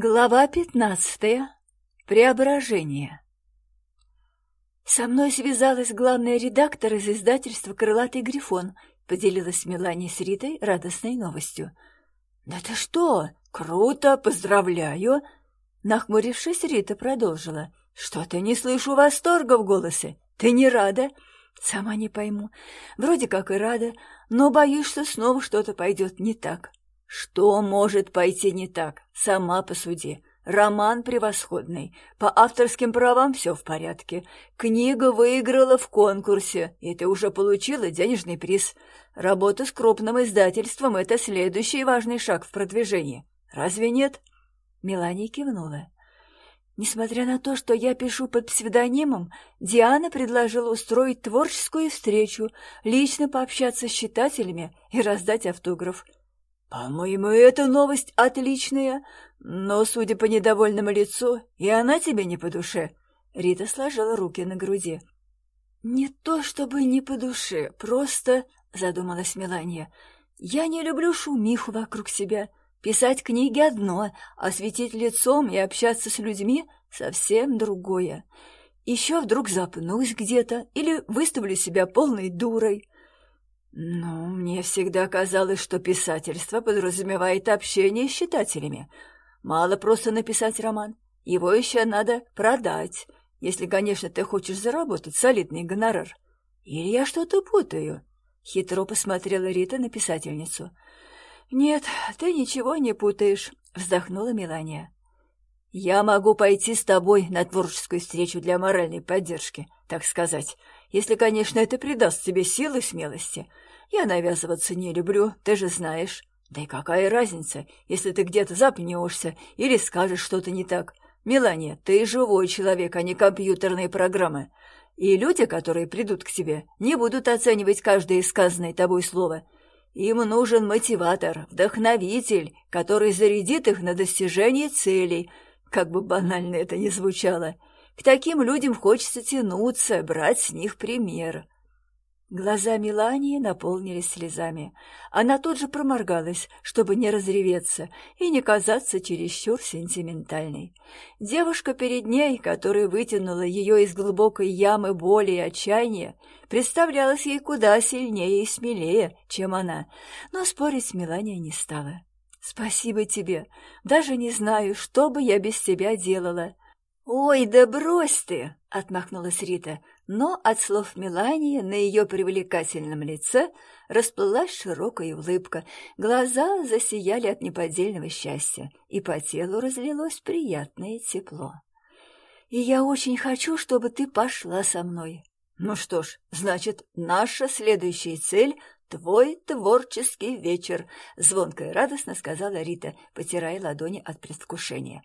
Глава пятнадцатая. Преображение. Со мной связалась главная редактор из издательства «Крылатый грифон», поделилась Мелания с Ритой радостной новостью. «Да ты что? Круто! Поздравляю!» Нахмурившись, Рита продолжила. «Что-то не слышу восторга в голосе. Ты не рада?» «Сама не пойму. Вроде как и рада, но боюсь, что снова что-то пойдет не так». Что может пойти не так? Сама посуди. Роман превосходный. По авторским правам все в порядке. Книга выиграла в конкурсе, и ты уже получила денежный приз. Работа с крупным издательством — это следующий важный шаг в продвижении. Разве нет? Мелания кивнула. Несмотря на то, что я пишу под псевдонимом, Диана предложила устроить творческую встречу, лично пообщаться с читателями и раздать автограф. «По-моему, эта новость отличная, но, судя по недовольному лицу, и она тебе не по душе». Рита сложила руки на груди. «Не то чтобы не по душе, просто...» — задумалась Мелания. «Я не люблю шумиху вокруг себя. Писать книги одно, а светить лицом и общаться с людьми — совсем другое. Еще вдруг запнусь где-то или выставлю себя полной дурой. «Ну, мне всегда казалось, что писательство подразумевает общение с читателями. Мало просто написать роман. Его еще надо продать, если, конечно, ты хочешь заработать солидный гонорар. Или я что-то путаю?» Хитро посмотрела Рита на писательницу. «Нет, ты ничего не путаешь», — вздохнула Мелания. «Я могу пойти с тобой на творческую встречу для моральной поддержки, так сказать, если, конечно, это придаст тебе силы и смелости. Я навязываться не люблю, ты же знаешь. Да и какая разница, если ты где-то запнешься или скажешь что-то не так. Мелания, ты живой человек, а не компьютерные программы. И люди, которые придут к тебе, не будут оценивать каждое сказанное тобой слово. Им нужен мотиватор, вдохновитель, который зарядит их на достижение целей, как бы банально это ни звучало. К таким людям хочется тянуться, брать с них пример. Глаза Мелании наполнились слезами. Она тут же проморгалась, чтобы не разреветься и не казаться чересчур сентиментальной. Девушка перед ней, которая вытянула ее из глубокой ямы боли и отчаяния, представлялась ей куда сильнее и смелее, чем она, но спорить Мелания не стала. «Спасибо тебе. Даже не знаю, что бы я без тебя делала». «Ой, да брось ты!» — отмахнулась Рита но от слов Мелании на ее привлекательном лице расплылась широкая улыбка, глаза засияли от неподдельного счастья, и по телу разлилось приятное тепло. «И я очень хочу, чтобы ты пошла со мной». «Ну что ж, значит, наша следующая цель — твой творческий вечер», — звонко и радостно сказала Рита, потирая ладони от предвкушения.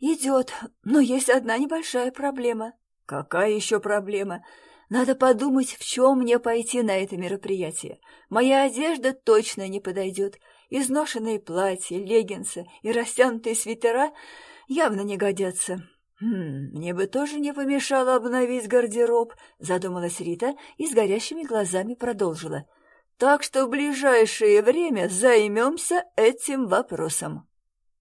«Идет, но есть одна небольшая проблема». Какая еще проблема? Надо подумать, в чем мне пойти на это мероприятие. Моя одежда точно не подойдет. Изношенные платья, леггинсы и растянутые свитера явно не годятся. «Хм, мне бы тоже не помешало обновить гардероб», — задумалась Рита и с горящими глазами продолжила. «Так что в ближайшее время займемся этим вопросом».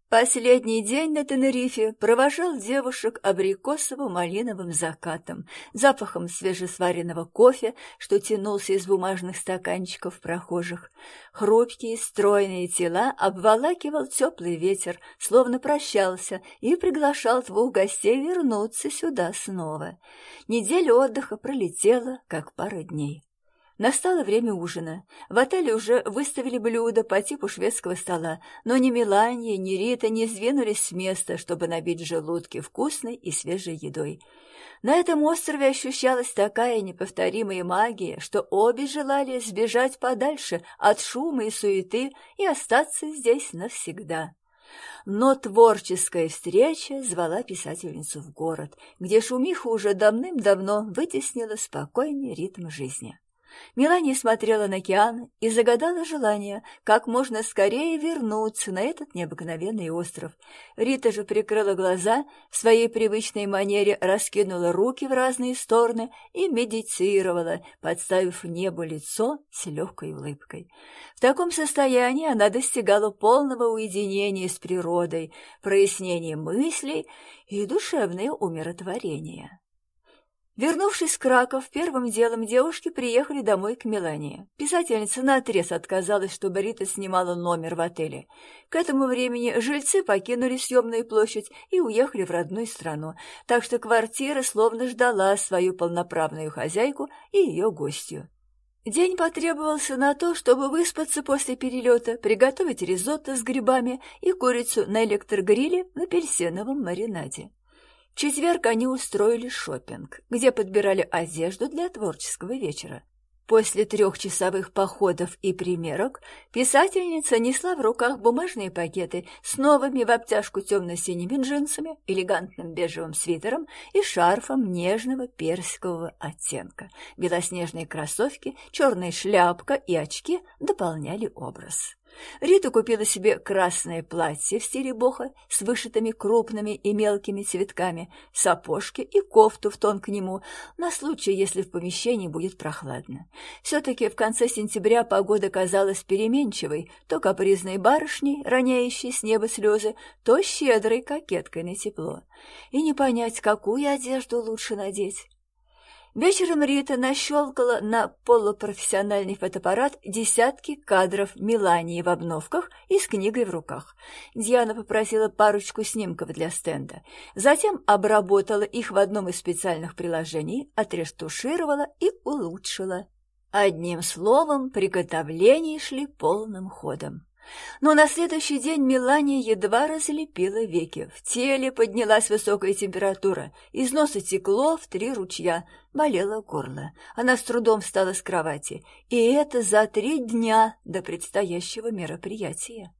Последний день на Тенерифе провожал девушек абрикосово-малиновым закатом, запахом свежесваренного кофе, что тянулся из бумажных стаканчиков прохожих. Хрупкие, стройные тела обволакивал теплый ветер, словно прощался и приглашал двух гостей вернуться сюда снова. Неделя отдыха пролетела, как пара дней. Настало время ужина. В отеле уже выставили блюда по типу шведского стола, но ни Мелания, ни Рита не сдвинулись с места, чтобы набить желудки вкусной и свежей едой. На этом острове ощущалась такая неповторимая магия, что обе желали сбежать подальше от шума и суеты и остаться здесь навсегда. Но творческая встреча звала писательницу в город, где шумиха уже давным-давно вытеснила спокойный ритм жизни. Мелания смотрела на океан и загадала желание как можно скорее вернуться на этот необыкновенный остров. Рита же прикрыла глаза, в своей привычной манере раскинула руки в разные стороны и медитировала, подставив небу лицо с легкой улыбкой. В таком состоянии она достигала полного уединения с природой, прояснения мыслей и душевное умиротворение. Вернувшись в Краков, первым делом девушки приехали домой к Мелании. Писательница наотрез отказалась, чтобы Рита снимала номер в отеле. К этому времени жильцы покинули съемную площадь и уехали в родную страну, так что квартира словно ждала свою полноправную хозяйку и ее гостью. День потребовался на то, чтобы выспаться после перелета, приготовить ризотто с грибами и курицу на электрогриле в апельсиновом маринаде четверг они устроили шопинг, где подбирали одежду для творческого вечера. После трехчасовых походов и примерок писательница несла в руках бумажные пакеты с новыми в обтяжку темно-синими джинсами, элегантным бежевым свитером и шарфом нежного персикового оттенка. Белоснежные кроссовки, черная шляпка и очки дополняли образ. Рита купила себе красное платье в стиле боха с вышитыми крупными и мелкими цветками, сапожки и кофту в тон к нему, на случай, если в помещении будет прохладно. Все-таки в конце сентября погода казалась переменчивой, то капризной барышней, роняющей с неба слезы, то щедрой кокеткой на тепло. И не понять, какую одежду лучше надеть. Вечером Рита нащелкала на полупрофессиональный фотоаппарат десятки кадров Милании в обновках и с книгой в руках. Диана попросила парочку снимков для стенда. Затем обработала их в одном из специальных приложений, отрештушировала и улучшила. Одним словом, приготовления шли полным ходом. Но на следующий день Мелания едва разлепила веки. В теле поднялась высокая температура, из носа текло в три ручья, болело горло. Она с трудом встала с кровати, и это за три дня до предстоящего мероприятия.